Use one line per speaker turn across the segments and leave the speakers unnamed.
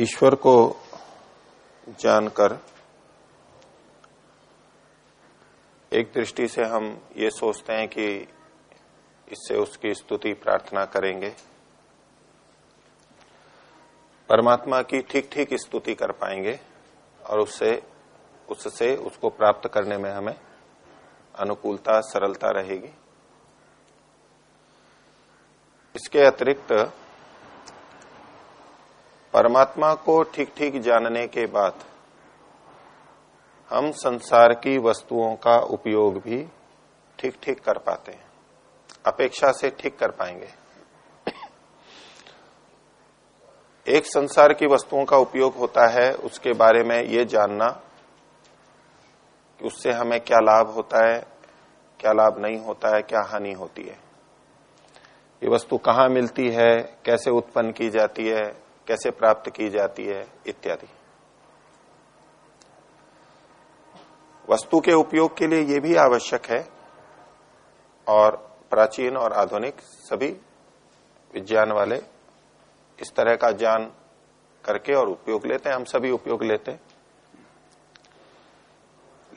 ईश्वर को जानकर एक दृष्टि से हम ये सोचते हैं कि इससे उसकी स्तुति प्रार्थना करेंगे। परमात्मा की ठीक ठीक स्तुति कर पाएँगे और उससे उससे, उसको प्राप्त करने में हमें अनुकूलता, सरलता रहेगी। इसके अतिरिक्त परमात्मा को ठीक ठीक जानने के बाद हम संसार की वस्तुओं का उपयोग भी ठीक ठीक कर पाते हैं। अपेक्षा से ठीक कर पाएँगे। एक संसार की वस्तुओं का उपयोग होता है, उसके बारे में ये जानना कि उससे हमें क्या लाभ होता है, क्या लाभ नहीं होता है, क्या हानि होती है। ये वस्तु कहाँ मिलती है, कैसे उत्पन्न की जाती है कैसे प्राप्त की जाती है, इत्यादि। वस्तु के उपयोग के लिए यह भी आवश्यक है और प्राचीन और आधुनिक सभी विज्ञान वाले इस तरह का ज्ञान करके और उपयोग लेते हैं, हम सभी उपयोग लेते हैं।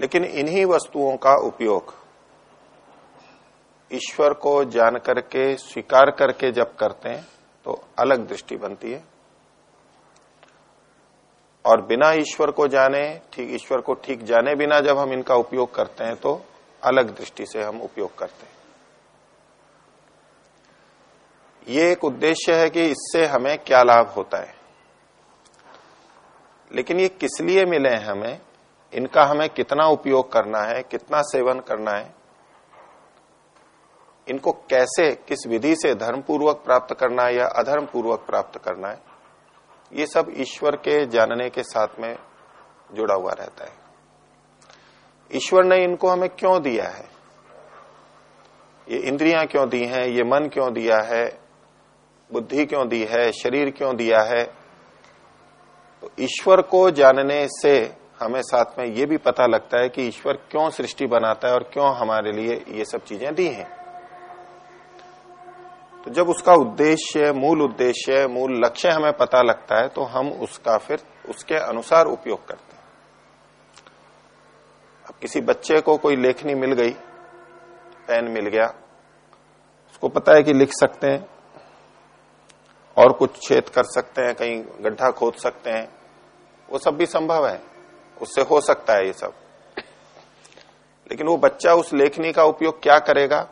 लेकिन इन्हीं वस्तुओं का उपयोग ईश्वर को जान करके, स्वीकार करके जब करते हैं तो अलग दृष्टि बनती है। और बिना ईश्वर को जाने, ठीक, ईश्वर को ठीक जाने बिना जब हम इनका उपयोग करते हैं तो अलग दृष्टि से हम उपयोग करते हैं। ये एक उद्देश्य है कि इससे हमें क्या लाभ होता है। लेकिन ये किस लिए मिले हैं हमें? इनका हमें कितना उपयोग करना है, कितना सेवन करना है? इनको कैसे, किस विधि से धर्म पूर्वक प्राप्त करना है या अधर्म पूर्वक प्राप्त करना है? ये सब ईश्वर के जानने के साथ में जुड़ा हुआ रहता है। ईश्वर ने इनको हमें क्यों दिया है? ये इंद्रियाँ क्यों दी हैं? ये मन क्यों दिया है? बुद्धि क्यों दी है? शरीर क्यों दिया है? तो ईश्वर को जानने से हमें साथ में ये भी पता लगता है कि ईश्वर क्यों सृष्टि बनाता है और क्यों हमारे लिए ये सब चीज़ें दी हैं। तो जब उसका उद्देश्य मूल उद्देश्य मूल लक्ष्य हमें पता लगता है तो हम उसका फिर उसके अनुसार उपयोग करते हैं। अब किसी बच्चे को कोई लेखनी मिल गई, पेन मिल गया, उसको पता है कि लिख सकते हैं, और कुछ छेद कर सकते हैं, कहीं गड्ढा खोद सकते हैं, वो सब भी संभव है, उससे हो सकता है ये सब। लेकिन वो बच्चा उस लेखनी का उपयोग क्या करेगा?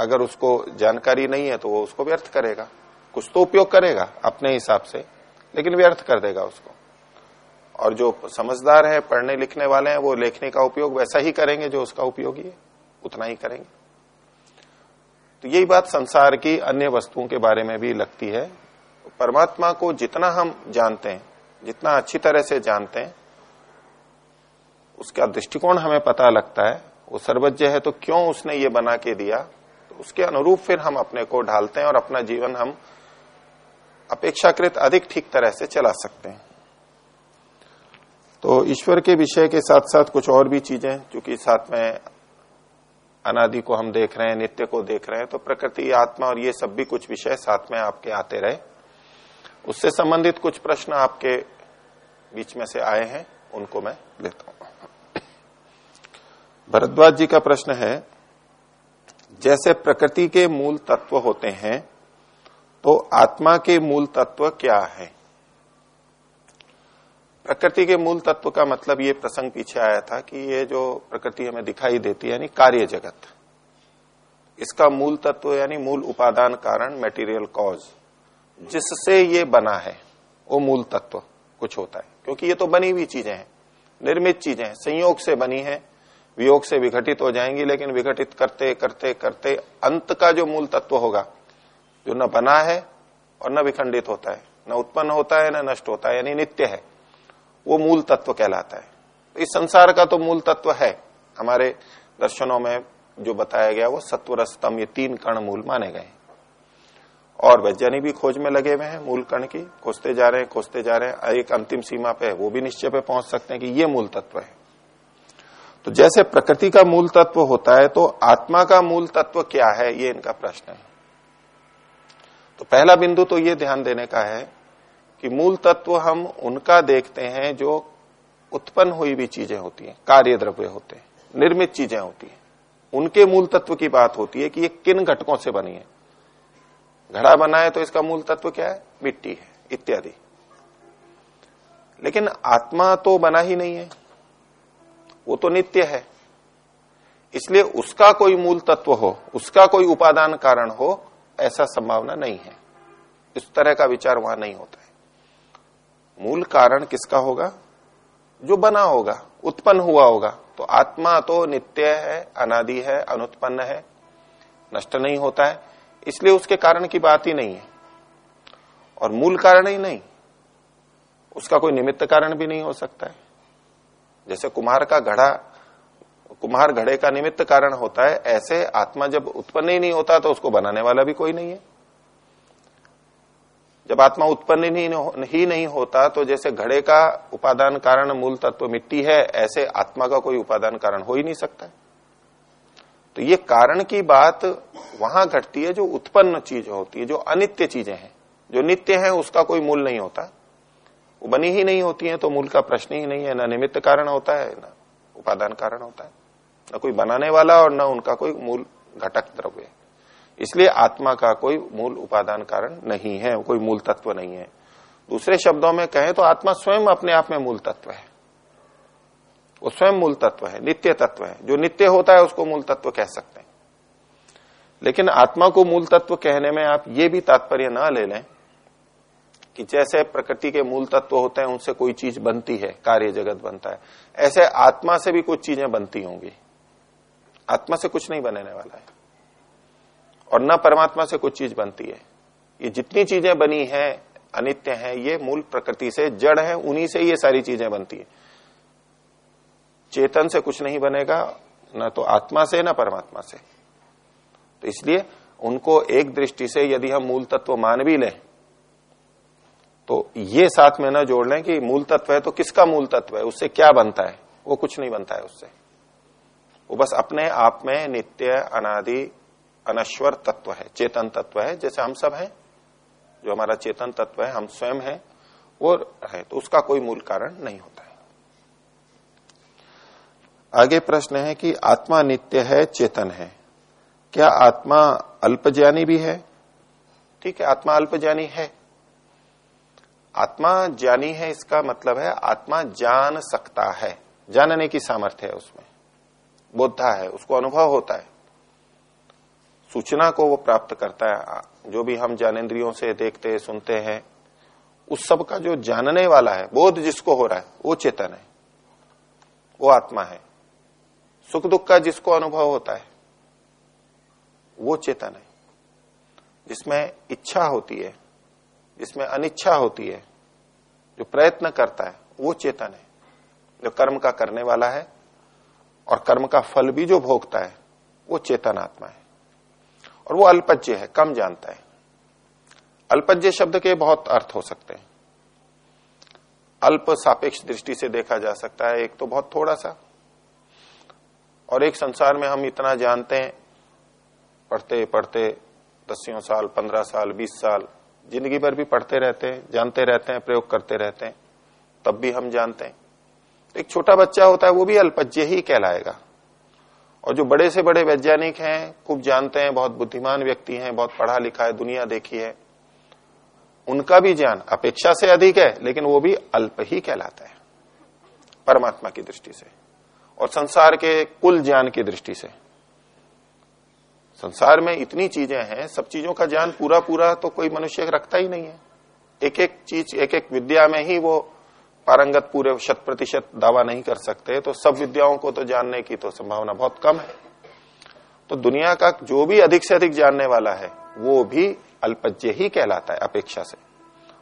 अगर उसको जानकारी नहीं है तो वो उसको व्यर्थ करेगा। कुछ तो उपयोग करेगा अपने हिसाब से, लेकिन व्यर्थ कर देगा उसको। और जो समझदार है, पढ़ने लिखने वाले हैं, वो लेखने का उपयोग वैसा ही करेंगे जो उसका उपयोगी है। उतना ही करेंगे। तो यही बात संसार की अन्य वस्तुओं के बारे में भी लगती है। परमात्मा को जितना हम जानते हैं, जितना अच्छी तरह से जानते हैं, उसका दृष्टिकोण हमें पता लगता है। वो सर्वज्ञ है तो क्यों उसने ये बना के दिया? उसके अनुरूप फिर हम अपने को ढालते हैं और अपना जीवन हम अपेक्षाकृत अधिक ठीक तरह से चला सकते हैं। तो ईश्वर के विषय के साथ साथ कुछ और भी चीज़ें, क्योंकि साथ में अनादि को हम देख रहे हैं, नित्य को देख रहे हैं तो प्रकृति, आत्मा और ये सब भी कुछ विषय साथ में आपके आते रहे। उससे संबंधित कुछ प्रश्न आपके बीच में से आए हैं, उनको मैं लेता हूँ। भरद्वाज जी का प्रश्न है जैसे प्रकृति के मूल तत्व होते हैं तो आत्मा के मूल तत्व क्या है? प्रकृति के मूल तत्व का मतलब ये प्रसंग पीछे आया था कि ये जो प्रकृति हमें दिखाई देती है, यानी कार्य जगत। इसका मूल तत्व, यानी मूल उपादान कारण मेटीरियल कॉज जिससे ये बना है, वो मूल तत्व कुछ होता है। क्योंकि ये तो बनी हुई चीज़ें हैं, निर्मित चीज़ें हैं, संयोग से बनी है वियोग से विघटित हो जाएँगी, लेकिन विघटित करते करते करते अंत का जो मूल तत्व होगा, जो न बना है और न विखंडित होता है, न उत्पन्न होता है, न नष्ट होता है, यानी नित्य है, वो मूल तत्व कहलाता है। तो इस संसार का तो मूल तत्व है। हमारे दर्शनों में जो बताया गया, वो सत्वर स्तंभ ये तीन कण मूल माने गए और वैज्ञानिक भी खोज में लगे हुए हैं, मूल कण की, खोजते जा रहे हैं, खोजते जा रहे हैं, एक अंतिम सीमा पे वो भी निश्चय पे पहुँच सकते हैं कि ये मूल तत्व है। तो जैसे प्रकृति का मूल तत्व होता है तो आत्मा का मूल तत्व क्या है? ये इनका प्रश्न है। तो पहला बिंदु तो ये ध्यान देने का है कि मूल तत्व हम उनका देखते हैं जो उत्पन्न हुई भी चीज़ें होती हैं कार्य द्रव्य होते हैं, निर्मित चीज़ें होती हैं। उनके मूल तत्व की बात होती है कि ये किन घटकों से बनी है। घड़ा बना है तो इसका मूल तत्व क्या है? मिट्टी है, इत्यादि। लेकिन आत्मा तो बना ही नहीं है। वो तो नित्य है। इसलिए उसका कोई मूल तत्व हो, उसका कोई उपादान कारण हो, ऐसा संभावना नहीं है। इस तरह का विचार वहाँ नहीं होता है। मूल कारण किसका होगा? जो बना होगा, उत्पन्न हुआ होगा। तो आत्मा तो नित्य है, अनादि है, अनुत्पन्न है, नष्ट नहीं होता है। इसलिए उसके कारण की बात ही नहीं है। और मूल कारण ही नहीं। उसका कोई निमित्त कारण भी नहीं हो सकता है। जैसे कुम्हार का घड़ा, कुम्हार घड़े का निमित्त कारण होता है, ऐसे आत्मा जब उत्पन्न ही नहीं होता तो उसको बनाने वाला भी कोई नहीं है। जब आत्मा उत्पन्न ही नहीं होता तो जैसे घड़े का उपादान कारण मूल तत्व मिट्टी है, ऐसे आत्मा का कोई उपादान कारण हो ही नहीं सकता तो ये कारण की बात वहाँ घटती है जो उत्पन्न चीज़ होती है, जो अनित्य चीज़ें हैं। जो नित्य है, उसका कोई मूल नहीं होता। वो बनी ही नहीं होती है तो मूल का प्रश्न ही नहीं है, ना निमित्त कारण होता है, ना उपादान कारण होता है। न कोई बनाने वाला और न उनका कोई मूल घटक द्रव्य इसलिए आत्मा का कोई मूल उपादान कारण नहीं है, कोई मूल तत्व नहीं है। दूसरे शब्दों में कहें तो आत्मा स्वयं अपने आप में मूल तत्व है। वो स्वयं मूल तत्व है, नित्य तत्व है। जो नित्य होता है, उसको मूल तत्व कह सकते हैं। लेकिन आत्मा को मूल तत्व कहने में आप ये भी तात्पर्य ना ले लें कि जैसे प्रकृति के मूल तत्व होते हैं, उनसे कोई चीज़ बनती है, कार्य जगत बनता है। ऐसे आत्मा से भी कुछ चीज़ें बनती होंगी। आत्मा से कुछ नहीं बनने वाला है। और न परमात्मा से कुछ चीज़ बनती है। ये जितनी चीज़ें बनी है, अनित्य है, ये मूल प्रकृति से जड़ है, उन्हीं से ये सारी चीज़ें बनती है। चेतन से कुछ नहीं बनेगा, न तो आत्मा से, न परमात्मा से। तो इसलिए उनको एक दृष्टि से यदि हम मूल तत्व मान भी लें तो ये साथ में ना जोड़ लें कि मूल तत्व है तो किसका मूल तत्व है? उससे क्या बनता है? वो कुछ नहीं बनता है उससे। वो बस अपने आप में नित्य, अनादि, अनश्वर तत्व है, चेतन तत्व है, जैसे हम सब हैं। जो हमारा चेतन तत्व है, हम स्वयं हैं, वो है तो उसका कोई मूल कारण नहीं होता है। आगे प्रश्न है कि आत्मा नित्य है, चेतन है। क्या आत्मा अल्पज्ञानी भी है? ठीक है, आत्मा अल्पज्ञानी है। आत्मा ज्ञानी है, इसका मतलब है आत्मा जान सकता है। जानने की सामर्थ्य है उसमें। बोधा है, उसको अनुभव होता है। सूचना को वो प्राप्त करता है, जो भी हम ज्ञानेन्द्रियों से देखते, सुनते हैं, उस सब का जो जानने वाला है, बोध जिसको हो रहा है, वो चेतन है। वो आत्मा है। सुख दुख का जिसको अनुभव होता है, वो चेतन है। जिसमें इच्छा होती है जिसमें अनिच्छा होती है, जो प्रयत्न करता है, वो चेतन है। जो कर्म का करने वाला है और कर्म का फल भी जो भोगता है, वो चेतन आत्मा है। और वो अल्पज्य है, कम जानता है। अल्पज्य शब्द के बहुत अर्थ हो सकते हैं। अल्प सापेक्ष दृष्टि से देखा जा सकता है, एक तो बहुत थोड़ा सा। और एक संसार में हम इतना जानते हैं पढ़ते पढ़ते दसियों साल, पंद्रह साल, बीस साल ज़िंदगी भर भी पढ़ते रहते हैं, जानते रहते हैं, प्रयोग करते रहते हैं, तब भी हम जानते हैं। एक छोटा बच्चा होता है, वो भी अल्पज्य ही कहलाएगा। और जो बड़े से बड़े वैज्ञानिक हैं, खूब जानते हैं, बहुत बुद्धिमान व्यक्ति हैं, बहुत पढ़ा लिखा है, दुनिया देखी है, उनका भी ज्ञान अपेक्षा से अधिक है, लेकिन वो भी अल्प ही कहलाता है, परमात्मा की दृष्टि से, और संसार के कुल ज्ञान की दृष्टि से। संसार में इतनी चीज़ें हैं, सब चीज़ों का ज्ञान पूरा पूरा तो कोई मनुष्य रखता ही नहीं है। एक एक चीज़ एक एक विद्या में ही वो पारंगत पूरे शत प्रतिशत दावा नहीं कर सकते तो सब विद्याओं को तो जानने की तो संभावना बहुत कम है। तो दुनिया का जो भी अधिक से अधिक जानने वाला है, वो भी अल्पज्य ही कहलाता है अपेक्षा से।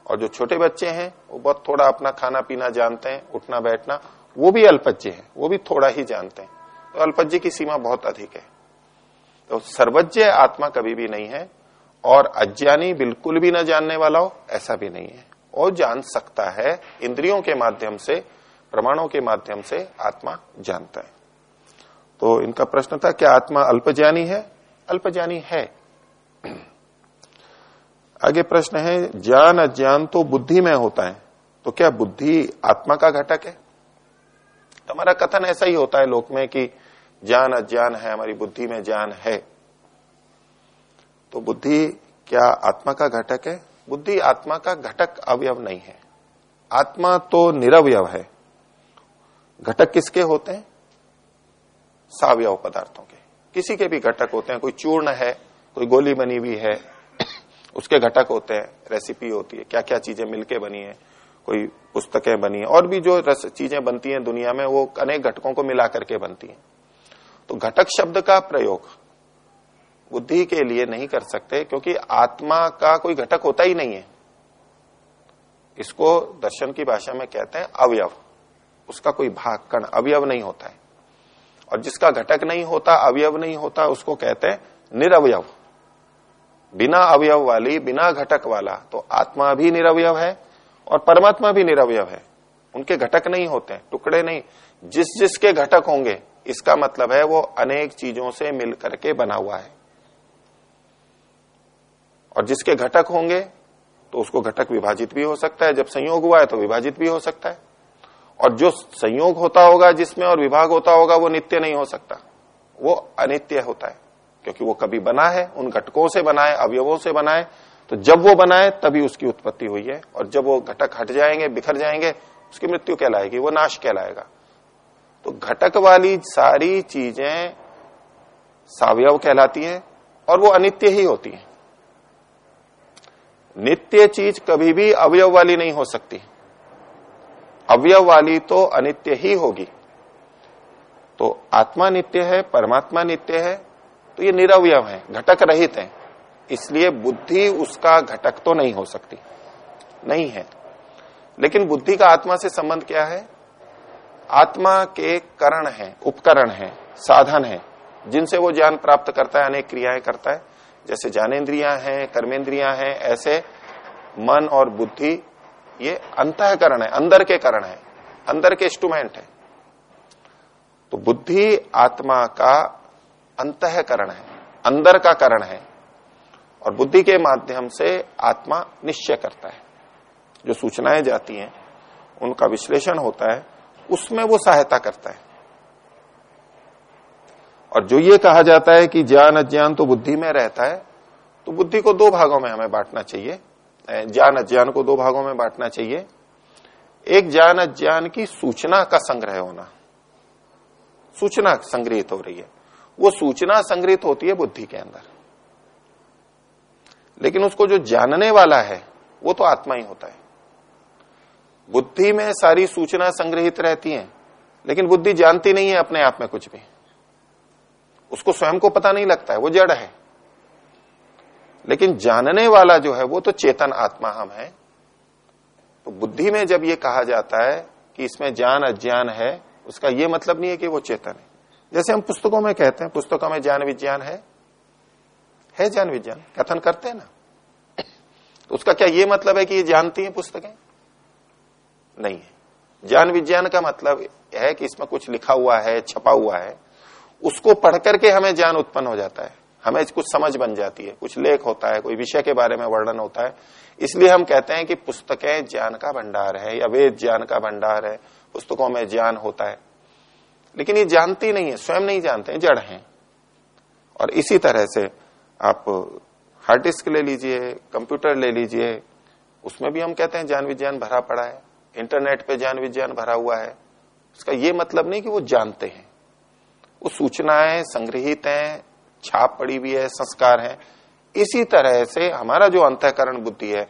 और जो छोटे बच्चे हैं, वो बहुत थोड़ा अपना खाना पीना जानते हैं उठना बैठना वो भी अल्पज्य है, वो भी थोड़ा ही जानते हैं। तो अल्पज्य की सीमा बहुत अधिक है। तो सर्वज्ञ आत्मा कभी भी नहीं है और अज्ञानी बिल्कुल भी न जानने वाला हो, ऐसा भी नहीं है। और जान सकता है, इंद्रियों के माध्यम से, प्रमाणों के माध्यम से आत्मा जानता है। तो इनका प्रश्न था, क्या आत्मा अल्पज्ञानी है? अल्पज्ञानी है। आगे प्रश्न है, ज्ञान अज्ञान तो बुद्धि में होता है तो क्या बुद्धि आत्मा का घटक है? हमारा कथन ऐसा ही होता है लोक में कि ज्ञान अज्ञान है, हमारी बुद्धि में ज्ञान है। तो बुद्धि क्या आत्मा का घटक है? बुद्धि आत्मा का घटक अवयव नहीं है। आत्मा तो निरवयव है। घटक किसके होते हैं? सावयव पदार्थों के। किसी के भी घटक होते हैं, कोई चूर्ण है, कोई गोली बनी हुई है, उसके घटक होते हैं रेसिपी होती है क्या क्या चीज़ें मिलके बनी है, कोई पुस्तकें बनी है, और भी जो चीज़ें बनती हैं दुनिया में, वो अनेक घटकों को मिला करके बनती हैं। तो घटक शब्द का प्रयोग बुद्धि के लिए नहीं कर सकते, क्योंकि आत्मा का कोई घटक होता ही नहीं है। इसको दर्शन की भाषा में कहते हैं अवयव। उसका कोई भाग, कण अवयव नहीं होता है। और जिसका घटक नहीं होता, अवयव नहीं होता, उसको कहते हैं निरवयव। बिना अवयव वाली, बिना घटक वाला तो आत्मा भी निरवयव है और परमात्मा भी निरवयव है। उनके घटक नहीं होते, टुकड़े नहीं। जिस जिसके घटक होंगे इसका मतलब है वो अनेक चीज़ों से मिल करके बना हुआ है। और जिसके घटक होंगे तो उसको घटक विभाजित भी हो सकता है। जब संयोग हुआ है तो विभाजित भी हो सकता है। और जो संयोग होता होगा जिसमें और विभाग होता होगा, वो नित्य नहीं हो सकता। वो अनित्य होता है, क्योंकि वो कभी बना है, उन घटकों से बना है अवयवों से बना है तो जब वो बनाए, तभी उसकी उत्पत्ति हुई है। और जब वो घटक हट जाएँगे, बिखर जाएँगे, उसकी मृत्यु कहलाएगी, वो नाश कहलाएगा। तो घटक वाली सारी चीज़ें सावयव कहलाती हैं और वो अनित्य ही होती हैं। नित्य चीज़ कभी भी अवयव वाली नहीं हो सकती। अवयव वाली तो अनित्य ही होगी। तो आत्मा नित्य है, परमात्मा नित्य है तो ये निरवयव है, घटक रहित है। इसलिए बुद्धि उसका घटक तो नहीं हो सकती। नहीं है। लेकिन बुद्धि का आत्मा से संबंध क्या है? आत्मा के करण है, उपकरण है, साधन है, जिनसे वो ज्ञान प्राप्त करता है, अनेक क्रियाएँ करता है। जैसे ज्ञानेन्द्रियाँ हैं कर्मेंद्रिया है, ऐसे मन और बुद्धि, ये अंतकरण है, अंदर के करण है, अंदर के इंस्ट्रूमेंट है। तो बुद्धि आत्मा का अंतकरण है, अंदर का करण है, और बुद्धि के माध्यम से आत्मा निश्चय करता है। जो सूचनाएँ जाती हैं, उनका विश्लेषण होता है उसमें वो सहायता करता है। और जो ये कहा जाता है कि ज्ञान अज्ञान तो बुद्धि में रहता है तो बुद्धि को दो भागों में हमें बांटना चाहिए। ज्ञान अज्ञान को दो भागों में बांटना चाहिए। एक, ज्ञान अज्ञान की सूचना का संग्रह होना। सूचना संग्रहित हो रही है। वो सूचना संग्रहित होती है बुद्धि के अंदर। लेकिन उसको जो जानने वाला है, वो तो आत्मा ही होता है। बुद्धि में सारी सूचना संग्रहित रहती है, लेकिन बुद्धि जानती नहीं है अपने आप में कुछ भी। उसको स्वयं को पता नहीं लगता है, वो जड़ है। लेकिन जानने वाला जो है, वो तो चेतन आत्मा हम है। तो बुद्धि में जब ये कहा जाता है कि इसमें ज्ञान अज्ञान है, उसका ये मतलब नहीं है कि वो चेतन है। जैसे हम पुस्तकों में कहते हैं, पुस्तकों में ज्ञान विज्ञान है। है ज्ञान विज्ञान, कथन करते हैं ना। तो उसका क्या ये मतलब है कि ये जानती है पुस्तकें? नहीं है। ज्ञान विज्ञान का मतलब है कि इसमें कुछ लिखा हुआ है, छपा हुआ है। उसको पढ़ करके हमें ज्ञान उत्पन्न हो जाता है। हमें कुछ समझ बन जाती है। कुछ लेख होता है, कोई विषय के बारे में वर्णन होता है। इसलिए हम कहते हैं कि पुस्तकें ज्ञान का भंडार है या वेद ज्ञान का भंडार है। पुस्तकों में ज्ञान होता है। लेकिन ये जानती नहीं है, स्वयं नहीं जानते हैं, जड़ हैं। और इसी तरह से आप हार्ड डिस्क ले लीजिए, कंप्यूटर ले लीजिए, उसमें भी हम कहते हैं ज्ञान विज्ञान भरा पड़ा है। इंटरनेट पे ज्ञान विज्ञान भरा हुआ है इसका ये मतलब नहीं कि वो जानते हैं। वो सूचनाएँ संग्रहित हैं, छाप पड़ी हुई है, संस्कार है। इसी तरह से हमारा जो अंतकरण बुद्धि है,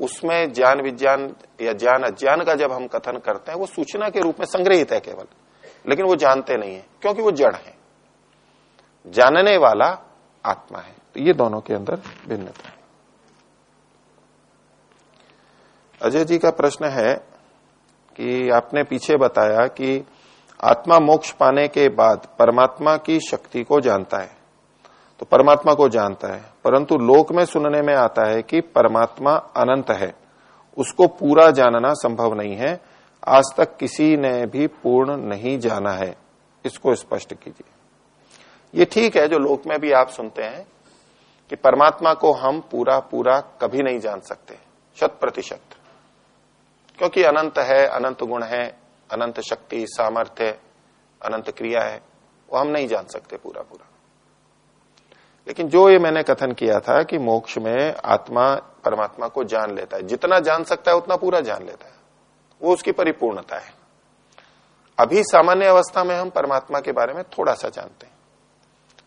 उसमें ज्ञान विज्ञान या ज्ञान अज्ञान का जब हम कथन करते हैं, वो सूचना के रूप में संग्रहित है केवल, लेकिन वो जानते नहीं है, क्योंकि वो जड़ है। जानने वाला आत्मा है। तो ये दोनों के अंदर भिन्नता है। अजय जी का प्रश्न है कि आपने पीछे बताया कि आत्मा मोक्ष पाने के बाद परमात्मा की शक्ति को जानता है। तो परमात्मा को जानता है। परंतु लोक में सुनने में आता है कि परमात्मा अनंत है। उसको पूरा जानना संभव नहीं है। आज तक किसी ने भी पूर्ण नहीं जाना है। इसको स्पष्ट कीजिए। ये ठीक है जो लोक में भी आप सुनते हैं कि परमात्मा को हम पूरा पूरा कभी नहीं जान सकते। शत प्रतिशत। क्योंकि अनंत है, अनंत गुण है, अनंत शक्ति, सामर्थ्य, अनंत क्रिया है, वो हम नहीं जान सकते पूरा पूरा लेकिन जो ये मैंने कथन किया था कि मोक्ष में आत्मा, परमात्मा को जान लेता है, जितना जान सकता है, उतना पूरा जान लेता है। वो उसकी परिपूर्णता है। अभी सामान्य अवस्था में हम परमात्मा के बारे में थोड़ा सा जानते हैं।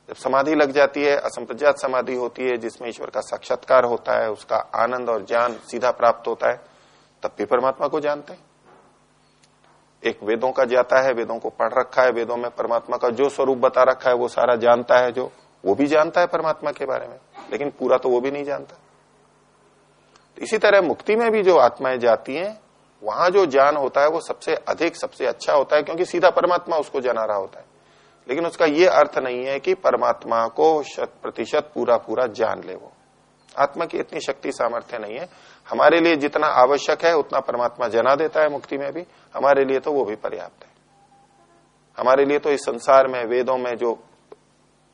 जब समाधि लग जाती है असंप्रजात समाधि होती है, जिसमें ईश्वर का साक्षात्कार होता है, उसका आनंद और ज्ञान सीधा प्राप्त होता है तब भी परमात्मा को जानते हैं। एक वेदों का जाता है, वेदों को पढ़ रखा है, वेदों में परमात्मा का जो स्वरूप बता रखा है, वो सारा जानता है, जो, वो भी जानता है परमात्मा के बारे में, लेकिन पूरा तो वो भी नहीं जानता। तो इसी तरह मुक्ति में भी जो आत्माएँ जाती हैं, वहाँ जो ज्ञान होता है, वो सबसे अधिक, सबसे अच्छा होता है, क्योंकि सीधा परमात्मा उसको जना रहा होता है। लेकिन उसका ये अर्थ नहीं है कि परमात्मा को शत प्रतिशत पूरा पूरा जान ले वो। आत्मा की इतनी शक्ति सामर्थ्य नहीं है हमारे लिए जितना आवश्यक है, उतना परमात्मा जना देता है मुक्ति में भी। हमारे लिए तो वो भी पर्याप्त है। हमारे लिए तो इस संसार में, वेदों में जो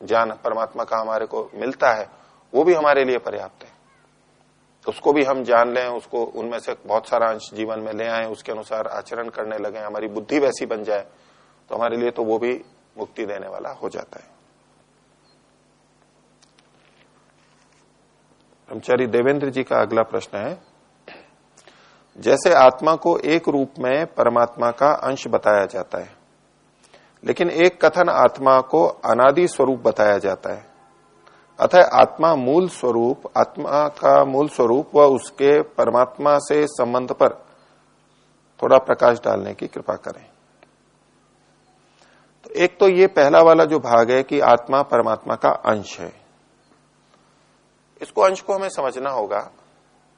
ज्ञान परमात्मा का हमारे को मिलता है, वो भी हमारे लिए पर्याप्त है। उसको भी हम जान लें, उसको उनमें से बहुत सारा अंश जीवन में ले आए, उसके अनुसार आचरण करने लगे, हमारी बुद्धि वैसी बन जाए तो हमारे लिए तो वो भी मुक्ति देने वाला हो जाता है। ब्रह्मचारी देवेंद्र जी का अगला प्रश्न है। जैसे आत्मा को एक रूप में परमात्मा का अंश बताया जाता है, लेकिन एक कथन आत्मा को अनादि स्वरूप बताया जाता है। अतः आत्मा मूल स्वरूप, आत्मा का मूल स्वरूप व उसके परमात्मा से संबंध पर थोड़ा प्रकाश डालने की कृपा करें। तो एक तो ये पहला वाला जो भाग है कि आत्मा परमात्मा का अंश है। इसको अंश को हमें समझना होगा।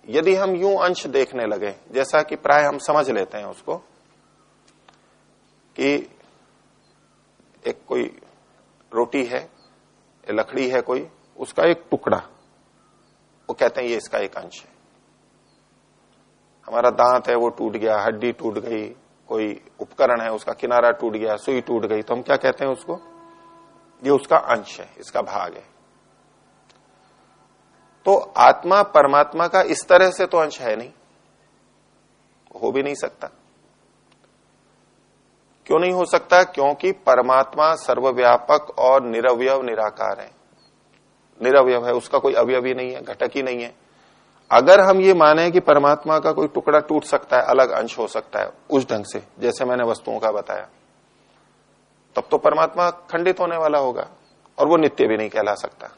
यदि हम यूँ अंश देखने लगे, जैसा कि प्राय हम समझ लेते हैं उसको, कि एक कोई रोटी है लकड़ी है कोई, उसका एक टुकड़ा, वो कहते हैं ये इसका एक अंश है। हमारा दांत है, वो टूट गया, हड्डी टूट गई, कोई उपकरण है, उसका किनारा टूट गया, सुई टूट गई तो हम क्या कहते हैं उसको? ये उसका अंश है, इसका भाग है। तो आत्मा परमात्मा का इस तरह से तो अंश है नहीं। हो भी नहीं सकता। क्यों नहीं हो सकता? क्योंकि परमात्मा सर्वव्यापक और निरवय निराकार है। निरवयव है, उसका कोई अवयव ही नहीं है, घटक ही नहीं है। अगर हम ये माने कि परमात्मा का कोई टुकड़ा टूट सकता है, अलग अंश हो सकता है, उस ढंग से, जैसे मैंने वस्तुओं का बताया, तब तो परमात्मा खंडित होने वाला होगा, और वो नित्य भी नहीं कहला सकता।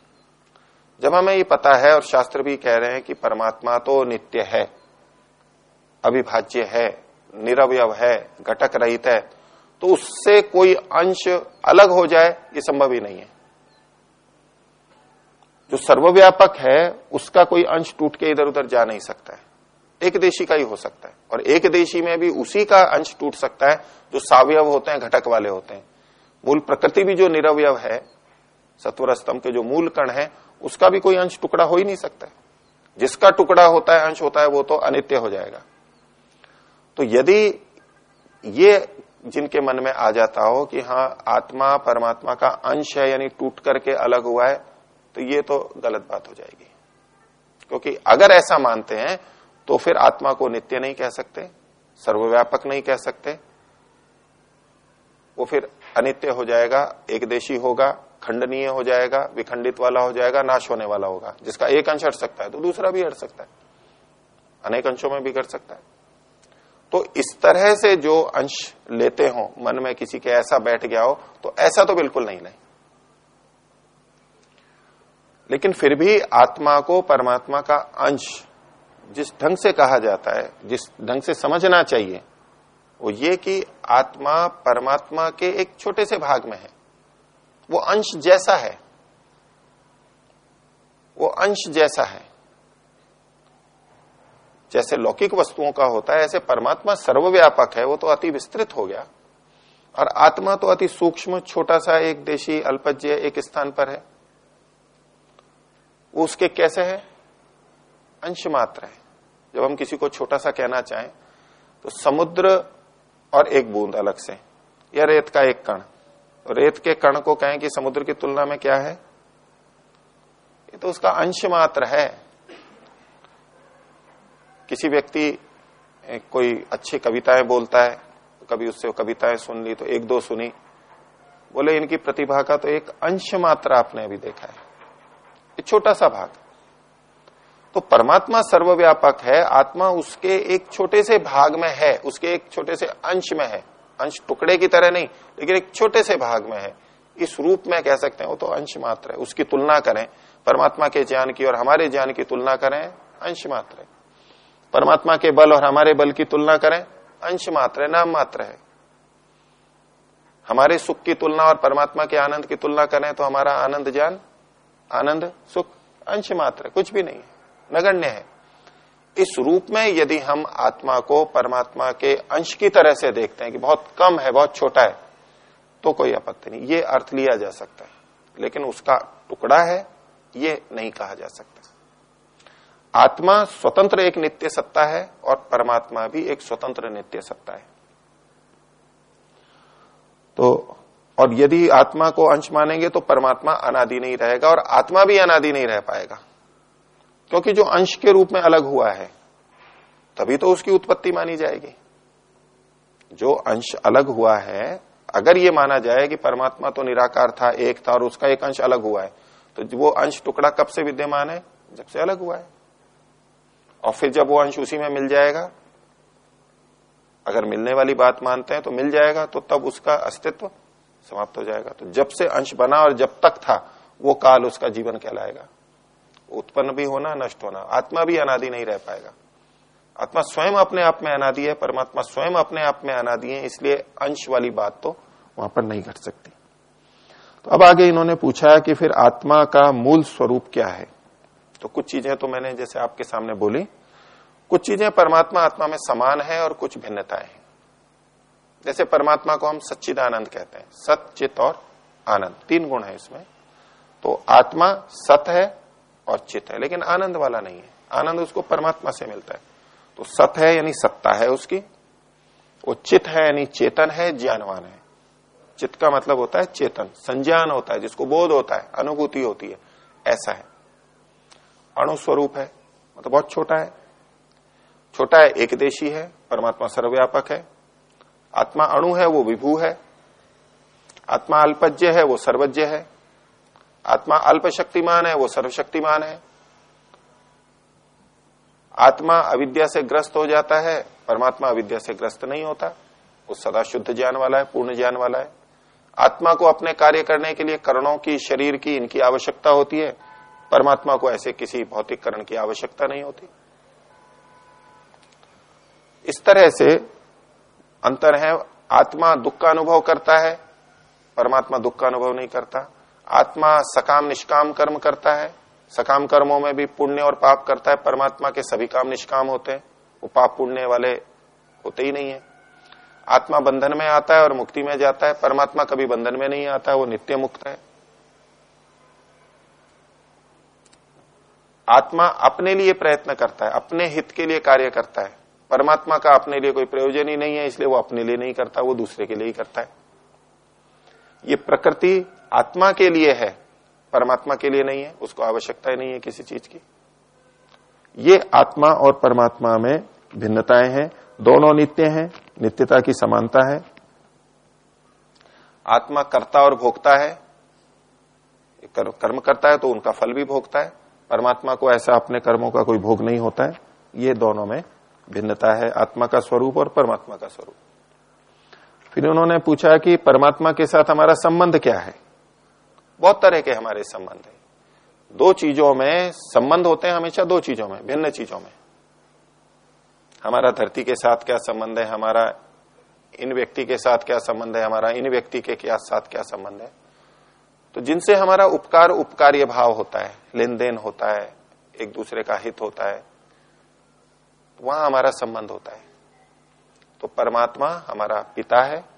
जब हमें ये पता है और शास्त्र भी कह रहे हैं कि परमात्मा तो नित्य है, अविभाज्य है, निरवयव है, घटक रहित है तो उससे कोई अंश अलग हो जाए ये संभव ही नहीं है। जो सर्वव्यापक है, उसका कोई अंश टूट के इधर उधर जा नहीं सकता है। एक देशी का ही हो सकता है, और एक देशी में भी उसी का अंश टूट सकता है, जो सावयव होते हैं, घटक वाले होते हैं। मूल प्रकृति भी जो निरवयव है सत्वर स्तंभ के जो मूल कण है, उसका भी कोई अंश टुकड़ा हो ही नहीं सकता जिसका टुकड़ा होता है, अंश होता है, वो तो अनित्य हो जाएगा। तो यदि ये जिनके मन में आ जाता हो कि हाँ आत्मा, परमात्मा का अंश है, यानी टूट करके अलग हुआ है तो ये तो गलत बात हो जाएगी। क्योंकि अगर ऐसा मानते हैं तो फिर आत्मा को नित्य नहीं कह सकते, सर्वव्यापक नहीं कह सकते। वो फिर अनित्य हो जाएगा, एक देशी होगा खंडनीय हो जाएगा, विखंडित वाला हो जाएगा, नाश होने वाला होगा, जिसका एक अंश हट सकता है तो दूसरा भी हट सकता है। अनेक अंशों में भी कर सकता है। तो इस तरह से जो अंश लेते हो, मन में किसी के ऐसा बैठ गया हो तो ऐसा तो बिल्कुल नहीं नहीं। लेकिन फिर भी आत्मा को परमात्मा का अंश जिस ढंग से कहा जाता है, जिस ढंग से समझना चाहिए, वो ये कि आत्मा परमात्मा के एक छोटे से भाग में है। वो अंश जैसा है। वो अंश जैसा है। जैसे लौकिक वस्तुओं का होता है, ऐसे परमात्मा सर्वव्यापक है, वो तो अति विस्तृत हो गया। और आत्मा तो अति सूक्ष्म छोटा सा एक देशी, अल्पज्य, एक स्थान पर है। वो उसके कैसे है? अंश मात्र है। जब हम किसी को छोटा सा कहना चाहें तो समुद्र और एक बूंद अलग से। या रेत का एक कण। रेत के कण को कहें कि समुद्र की तुलना में क्या है? ये तो उसका अंश मात्र है। किसी व्यक्ति कोई अच्छी कविताएँ बोलता है, कभी उससे कविताएँ सुन ली तो एक दो सुनी। बोले, इनकी प्रतिभा का तो एक अंश मात्र आपने अभी देखा है। एक छोटा सा भाग। तो परमात्मा सर्वव्यापक है, आत्मा उसके एक छोटे से भाग में है, उसके एक छोटे से अंश में है। अंश टुकड़े की तरह नहीं, लेकिन एक छोटे से भाग में है। इस रूप में कह सकते हैं, वो तो अंश मात्र है, उसकी तुलना करें। परमात्मा के ज्ञान की और हमारे ज्ञान की तुलना करें, अंश मात्र है। परमात्मा के बल और हमारे बल की तुलना करें, अंश मात्र है, नाम मात्र है। हमारे सुख की तुलना और परमात्मा के आनंद की तुलना करें तो हमारा आनंद ज्ञान, आनंद, सुख, अंश मात्र कुछ भी नहीं है, नगण्य है। इस रूप में यदि हम आत्मा को परमात्मा के अंश की तरह से देखते हैं कि बहुत कम है, बहुत छोटा है तो कोई आपत्ति नहीं। ये अर्थ लिया जा सकता है। लेकिन उसका टुकड़ा है, ये नहीं कहा जा सकता। आत्मा स्वतंत्र एक नित्य सत्ता है और परमात्मा भी एक स्वतंत्र नित्य सत्ता है। तो और यदि आत्मा को अंश मानेंगे तो परमात्मा अनादि नहीं रहेगा और आत्मा भी अनादि नहीं रह पाएगा। क्योंकि जो अंश के रूप में अलग हुआ है, तभी तो उसकी उत्पत्ति मानी जाएगी। जो अंश अलग हुआ है, अगर ये माना जाए कि परमात्मा तो निराकार था, एक था और उसका एक अंश अलग हुआ है तो वो अंश टुकड़ा कब से विद्यमान है? जब से अलग हुआ है। और फिर जब वो अंश उसी में मिल जाएगा, अगर मिलने वाली बात मानते हैं तो मिल जाएगा तो तब उसका अस्तित्व समाप्त हो जाएगा। तो जब से अंश बना और जब तक था, वो काल उसका जीवन कहलाएगा। उत्पन्न भी होना, नष्ट होना। आत्मा भी अनादि नहीं रह पाएगा। आत्मा स्वयं अपने आप में अनादि है, परमात्मा स्वयं अपने आप में अनादि है, इसलिए अंश वाली बात तो वहाँ पर नहीं घट सकती। तो अब आगे इन्होंने पूछा कि फिर आत्मा का मूल स्वरूप क्या है? तो कुछ चीज़ें तो मैंने जैसे आपके सामने बोली। कुछ चीज़ें परमात्मा आत्मा में समान है और कुछ भिन्नताएँ हैं। जैसे परमात्मा को हम सच्चिद आनंद कहते हैं। सचित और आनंद। तीन गुण है इसमें। तो आत्मा सत है और चित है, लेकिन आनंद वाला नहीं है। आनंद उसको परमात्मा से मिलता है। तो सत है यानी सत्ता है उसकी। वो चित है यानी चेतन है, ज्ञानवान है। चित का मतलब होता है चेतन। संज्ञान होता है, जिसको बोध होता है, अनुभूति होती है। ऐसा है। अणु स्वरूप है। मतलब बहुत छोटा है। छोटा है एक देशी है, परमात्मा सर्वव्यापक है। आत्मा अणु है, वो विभू है। आत्मा अल्पज्य है, वो सर्वज्ञ है। आत्मा अल्प शक्तिमान है, वो सर्वशक्तिमान है। आत्मा अविद्या से ग्रस्त हो जाता है, परमात्मा अविद्या से ग्रस्त नहीं होता। वो सदा शुद्ध ज्ञान वाला है, पूर्ण ज्ञान वाला है। आत्मा को अपने कार्य करने के लिए करणों की, शरीर की, इनकी आवश्यकता होती है। परमात्मा को ऐसे किसी भौतिक करण की आवश्यकता नहीं होती। इस तरह से अंतर है, आत्मा दुख का अनुभव करता है, परमात्मा दुख का अनुभव नहीं करता। आत्मा सकाम निष्काम कर्म करता है। सकाम कर्मों में भी पुण्य और पाप करता है। परमात्मा के सभी काम निष्काम होते हैं। वो पाप पुण्य वाले होते ही नहीं है। आत्मा बंधन में आता है और मुक्ति में जाता है। परमात्मा कभी बंधन में नहीं आता है वो नित्य मुक्त है। आत्मा अपने लिए प्रयत्न करता है। अपने हित के लिए कार्य करता है। परमात्मा का अपने लिए कोई प्रयोजन ही नहीं है, इसलिए वो अपने लिए नहीं करता, वो दूसरे के लिए ही करता है। ये प्रकृति आत्मा के लिए है, परमात्मा के लिए नहीं है, उसको आवश्यकता ही नहीं है किसी चीज़ की। ये आत्मा और परमात्मा में भिन्नताएँ हैं, दोनों नित्य हैं, नित्यता की समानता है। आत्मा करता और भोगता है कर्म करता है तो उनका फल भी भोगता है, परमात्मा को ऐसा अपने कर्मों का कोई भोग नहीं होता है, ये दोनों में भिन्नता है, आत्मा का स्वरूप और परमात्मा का स्वरूप। फिर उन्होंने पूछा कि परमात्मा के साथ हमारा संबंध क्या है? बहुत तरह के हमारे संबंध है। दो चीज़ों में संबंध होते हैं हमेशा, दो चीज़ों में, भिन्न चीज़ों में। हमारा धरती के साथ क्या संबंध है? हमारा इन व्यक्ति के साथ क्या संबंध है? हमारा इन व्यक्ति के क्या साथ क्या संबंध है? तो जिनसे हमारा उपकार, उपकार्य भाव होता है लेन देन होता है, एक दूसरे का हित होता है, वहाँ हमारा संबंध होता है। तो परमात्मा हमारा पिता है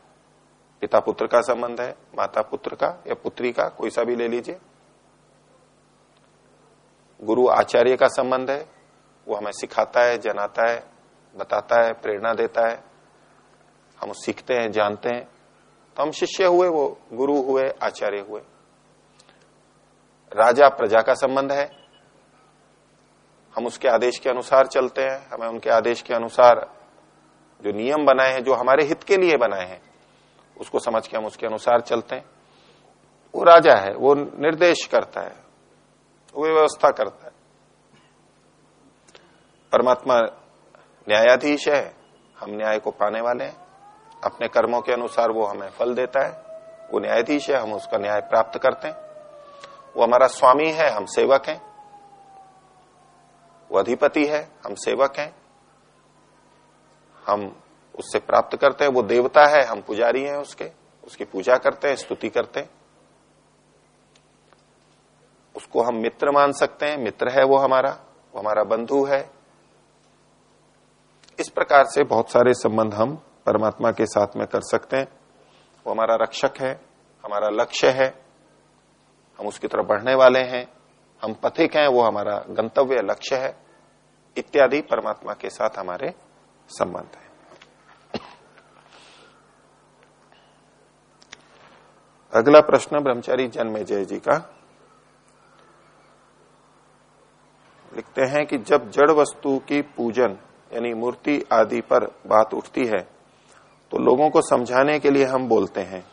पिता पुत्र का संबंध है माता पुत्र का या पुत्री का, कोई सा भी ले लीजिए। गुरु आचार्य का संबंध है, वो हमें सिखाता है, जनाता है, बताता है, प्रेरणा देता है। हम सीखते हैं, जानते हैं। तो हम शिष्य हुए, वो गुरु हुए, आचार्य हुए। राजा प्रजा का संबंध है। हम उसके आदेश के अनुसार चलते हैं। हमें उनके आदेश के अनुसार जो नियम बनाए हैं, जो हमारे हित के लिए बनाए हैं उसको समझ के हम उसके अनुसार चलते हैं। वो राजा है, वो निर्देश करता है, वो व्यवस्था करता है। परमात्मा न्यायाधीश है, हम न्याय को पाने वाले हैं। अपने कर्मों के अनुसार वो हमें फल देता है। वो न्यायाधीश है, हम उसका न्याय प्राप्त करते हैं। वो हमारा स्वामी है, हम सेवक हैं। वो अधिपति है, हम सेवक हैं। हम उससे प्राप्त करते हैं, वो देवता है, हम पुजारी हैं उसके, उसकी पूजा करते हैं, स्तुति करते हैं। उसको हम मित्र मान सकते हैं, मित्र है वो हमारा वो हमारा बंधु है। इस प्रकार से बहुत सारे संबंध हम परमात्मा के साथ में कर सकते हैं। वो हमारा रक्षक है, हमारा लक्ष्य है, हम उसकी तरफ़ बढ़ने वाले हैं, हम पथिक हैं, वो हमारा गंतव्य लक्ष्य है। इत्यादि परमात्मा के साथ हमारे संबंध है। अगला प्रश्न ब्रह्मचारी जन्मे जय जी का। लिखते हैं कि जब जड़ वस्तु की पूजन, यानी मूर्ति आदि पर बात उठती है तो लोगों को समझाने के लिए हम बोलते हैं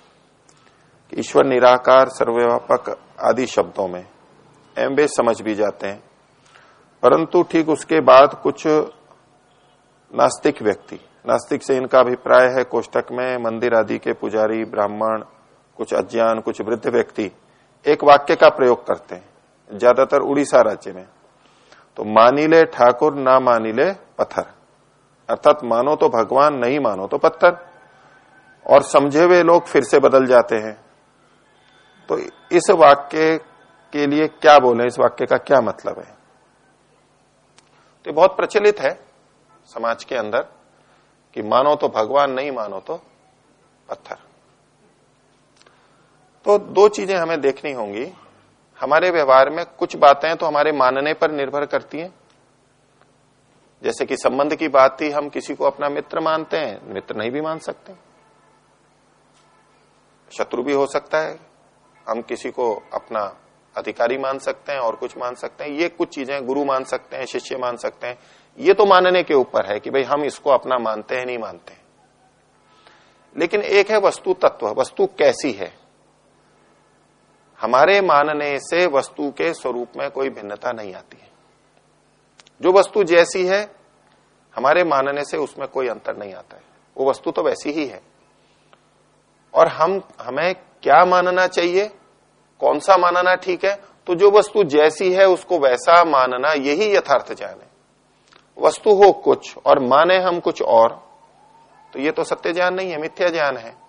कि ईश्वर निराकार, सर्वव्यापक आदि शब्दों में। एम वे समझ भी जाते हैं। परंतु ठीक उसके बाद कुछ नास्तिक व्यक्ति, नास्तिक से इनका अभिप्राय है, कोष्टक में मंदिर आदि के पुजारी, ब्राह्मण कुछ अज्ञान, कुछ वृद्ध व्यक्ति एक वाक्य का प्रयोग करते हैं, ज़्यादातर उड़ीसा राज्य में। तो मानिले ठाकुर ना मानिले पत्थर। अर्थात मानो तो भगवान, नहीं मानो तो पत्थर। और समझे हुए लोग फिर से बदल जाते हैं। तो इस वाक्य के लिए क्या बोले, इस वाक्य का क्या मतलब है? तो बहुत प्रचलित है समाज के अंदर कि मानो तो भगवान, नहीं मानो तो पत्थर। तो दो चीज़ें हमें देखनी होंगी। हमारे व्यवहार में कुछ बातें तो हमारे मानने पर निर्भर करती हैं। जैसे कि संबंध की बात थी, हम किसी को अपना मित्र मानते हैं, मित्र नहीं भी मान सकते। शत्रु भी हो सकता है, हम किसी को अपना अधिकारी मान सकते हैं और कुछ मान सकते हैं। ये कुछ चीज़ें गुरु मान सकते हैं, शिष्य मान सकते हैं। ये तो मानने के ऊपर है कि भाई हम इसको अपना मानते हैं, नहीं मानते हैं। लेकिन एक है वस्तु तत्व, वस्तु कैसी है? हमारे मानने से वस्तु के स्वरूप में कोई भिन्नता नहीं आती है। जो वस्तु जैसी है, हमारे मानने से उसमें कोई अंतर नहीं आता है। वो वस्तु तो वैसी ही है। और हम, हमें क्या मानना चाहिए? कौन सा मानना ठीक है? तो जो वस्तु जैसी है, उसको वैसा मानना यही यथार्थ ज्ञान है। वस्तु हो कुछ और माने हम कुछ और तो ये तो सत्य ज्ञान नहीं है, मिथ्या ज्ञान है।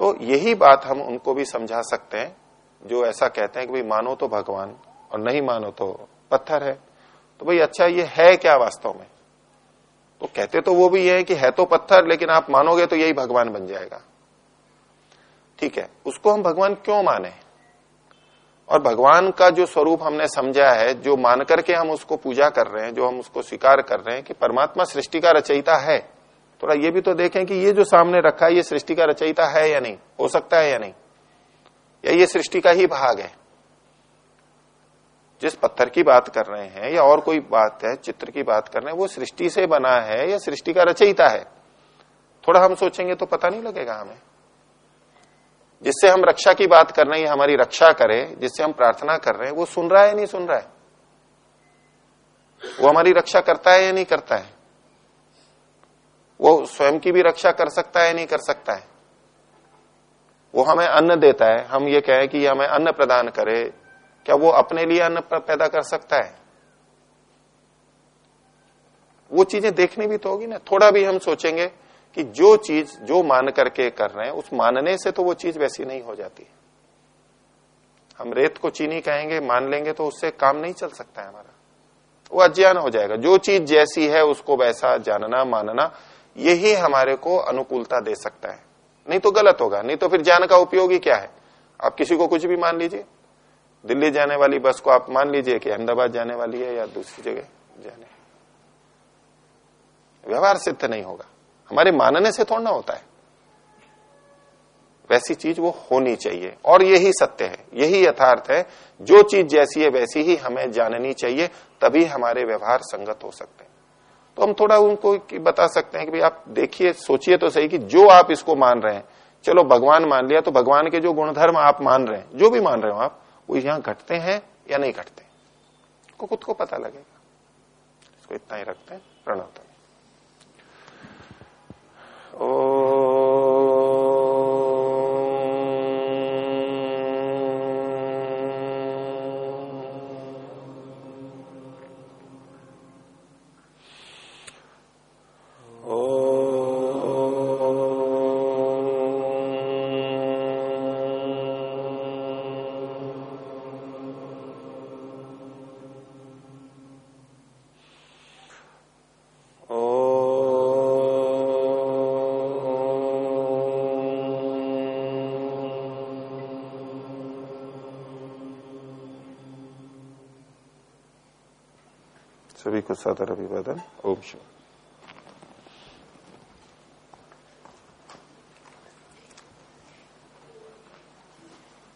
तो यही बात हम उनको भी समझा सकते हैं, जो ऐसा कहते हैं कि भाई मानो तो भगवान और नहीं मानो तो पत्थर है। तो भाई अच्छा ये है क्या वास्तव में? तो कहते तो वो भी ये है कि है तो पत्थर, लेकिन आप मानोगे तो यही भगवान बन जाएगा। ठीक है, उसको हम भगवान क्यों माने? और भगवान का जो स्वरूप हमने समझा है, जो मान करके हम उसको पूजा कर रहे हैं, जो हम उसको स्वीकार कर रहे हैं कि परमात्मा सृष्टि का रचयिता है थोड़ा ये भी तो देखें कि ये जो सामने रखा है, ये सृष्टि का रचयिता है या नहीं? हो सकता है या नहीं? या ये सृष्टि का ही भाग है? जिस पत्थर की बात कर रहे हैं या और कोई बात है, चित्र की बात कर रहे हैं, वो सृष्टि से बना है या सृष्टि का रचयिता है? थोड़ा हम सोचेंगे तो पता नहीं लगेगा हमें। जिससे हम रक्षा की बात कर रहे हैं हमारी रक्षा करे, जिससे हम प्रार्थना कर रहे हैं, वो सुन रहा है नहीं सुन रहा है? वो हमारी रक्षा करता है या नहीं करता है? वो स्वयं की भी रक्षा कर सकता है, नहीं कर सकता है। वो हमें अन्न देता है। हम ये कहें कि हमें अन्न प्रदान करे। क्या वो अपने लिए अन्न पैदा कर सकता है? वो चीज़ें देखनी भी तो होगी ना। थोड़ा भी हम सोचेंगे कि जो चीज़, जो मान करके कर रहे हैं, उस मानने से तो वो चीज़ वैसी नहीं हो जाती। हम रेत को चीनी कहेंगे, मान लेंगे तो उससे काम नहीं चल सकता है हमारा। वो अज्ञान हो जाएगा। जो चीज़ जैसी है, उसको वैसा जानना, मानना यही हमारे को अनुकूलता दे सकता है। नहीं तो गलत होगा, नहीं तो फिर ज्ञान का उपयोग ही क्या है? आप किसी को कुछ भी मान लीजिए। दिल्ली जाने वाली बस को आप मान लीजिए कि अहमदाबाद जाने वाली है या दूसरी जगह जाने। व्यवहार सिद्ध नहीं होगा। हमारे मानने से थोड़ा ना होता है। वैसी चीज़ वो होनी चाहिए। और यही सत्य है, यही यथार्थ है। जो चीज़ जैसी है, वैसी ही हमें जाननी चाहिए, तभी हमारे व्यवहार संगत हो सकते हैं। तो हम थोड़ा उनको बता सकते हैं कि भाई आप देखिए, सोचिए तो सही कि जो आप इसको मान रहे हैं। चलो, भगवान मान लिया तो भगवान के जो गुणधर्म आप मान रहे हैं, जो भी मान रहे हो आप, वो यहाँ घटते हैं या नहीं घटते? को खुद को पता लगेगा। इसको इतना ही रखते हैं, प्रणव ओ सादर अभिवादन। ओम शिव